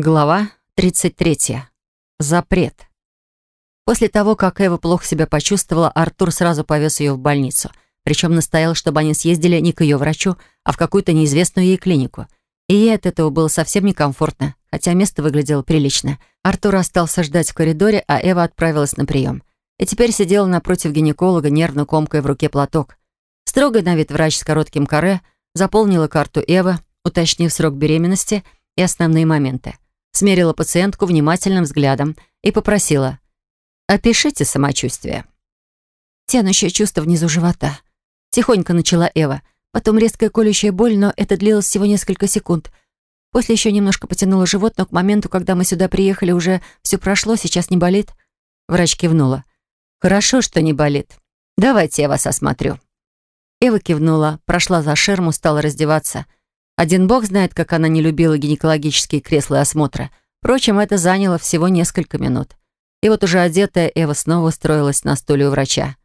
Глава 33. Запрет. После того, как Эва плохо себя почувствовала, Артур сразу повез ее в больницу. Причем настоял, чтобы они съездили не к ее врачу, а в какую-то неизвестную ей клинику. И ей от этого было совсем некомфортно, хотя место выглядело прилично. Артур остался ждать в коридоре, а Эва отправилась на прием. И теперь сидела напротив гинеколога, нервно комкая в руке платок. Строгой на вид врач с коротким каре заполнила карту Эвы, уточнив срок беременности и основные моменты смерила пациентку внимательным взглядом и попросила «Опишите самочувствие». Тянущее чувство внизу живота. Тихонько начала Эва. Потом резкая колющая боль, но это длилось всего несколько секунд. После еще немножко потянуло живот, но к моменту, когда мы сюда приехали, уже все прошло, сейчас не болит. Врач кивнула. «Хорошо, что не болит. Давайте я вас осмотрю». Эва кивнула, прошла за ширму, стала раздеваться — один бог знает, как она не любила гинекологические кресла и осмотра. Впрочем, это заняло всего несколько минут. И вот уже одетая Эва снова устроилась на стуле у врача.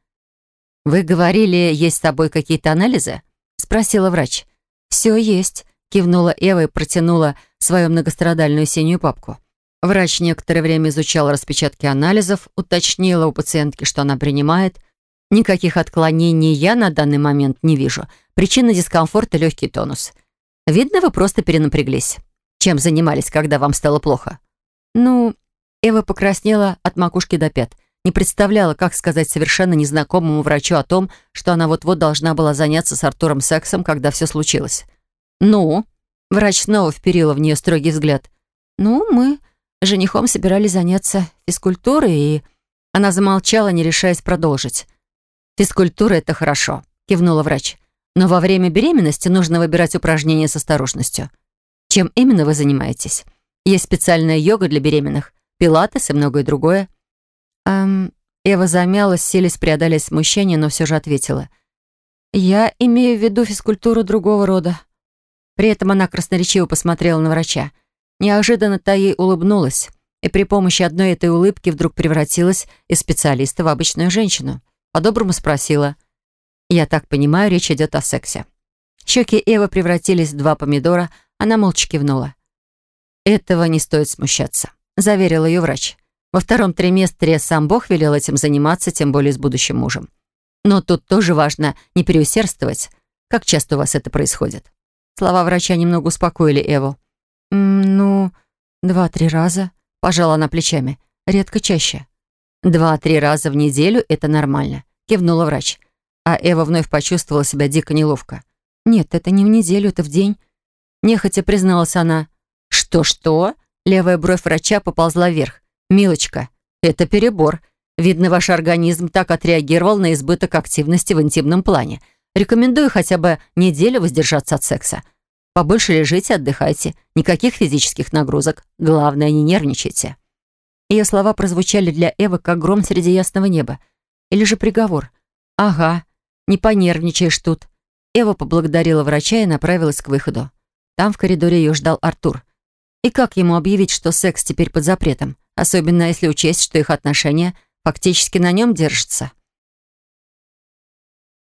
«Вы говорили, есть с тобой какие-то анализы?» — спросила врач. «Все есть», — кивнула Эва и протянула свою многострадальную синюю папку. Врач некоторое время изучал распечатки анализов, уточнила у пациентки, что она принимает. Никаких отклонений я на данный момент не вижу. Причина дискомфорта — легкий тонус. Видно, вы просто перенапряглись. Чем занимались, когда вам стало плохо? Ну, Эва покраснела от макушки до пят. Не представляла, как сказать совершенно незнакомому врачу о том, что она вот-вот должна была заняться с Артуром сексом, когда все случилось. «Ну?» Врач снова вперила в нее строгий взгляд. «Ну, мы с женихом собирались заняться физкультурой, и...» Она замолчала, не решаясь продолжить. «Физкультура — это хорошо», — кивнула врач. Но во время беременности нужно выбирать упражнения с осторожностью. Чем именно вы занимаетесь? Есть специальная йога для беременных, пилатес и многое другое. Эм, Эва замялась, селись преодолеть смущение, но все же ответила. «Я имею в виду физкультуру другого рода». При этом она красноречиво посмотрела на врача. Неожиданно та ей улыбнулась, и при помощи одной этой улыбки вдруг превратилась из специалиста в обычную женщину. По-доброму спросила. Я так понимаю, речь идет о сексе. Щеки Эвы превратились в два помидора, она молча кивнула. «Этого не стоит смущаться», — заверил ее врач. «Во втором триместре сам Бог велел этим заниматься, тем более с будущим мужем. Но тут тоже важно не переусердствовать. Как часто у вас это происходит?» Слова врача немного успокоили Эву. «Ну, два-три раза», — пожала она плечами. «Редко чаще». «Два-три раза в неделю — это нормально», — кивнула врач. А Эва вновь почувствовала себя дико неловко. «Нет, это не в неделю, это в день». Нехотя призналась она. «Что-что?» Левая бровь врача поползла вверх. «Милочка, это перебор. Видно, ваш организм так отреагировал на избыток активности в интимном плане. Рекомендую хотя бы неделю воздержаться от секса. Побольше лежите, отдыхайте. Никаких физических нагрузок. Главное, не нервничайте». Ее слова прозвучали для Эвы как гром среди ясного неба. Или же приговор. «Ага, не понервничаешь тут». Эва поблагодарила врача и направилась к выходу. Там в коридоре ее ждал Артур. И как ему объявить, что секс теперь под запретом? Особенно если учесть, что их отношения фактически на нем держатся.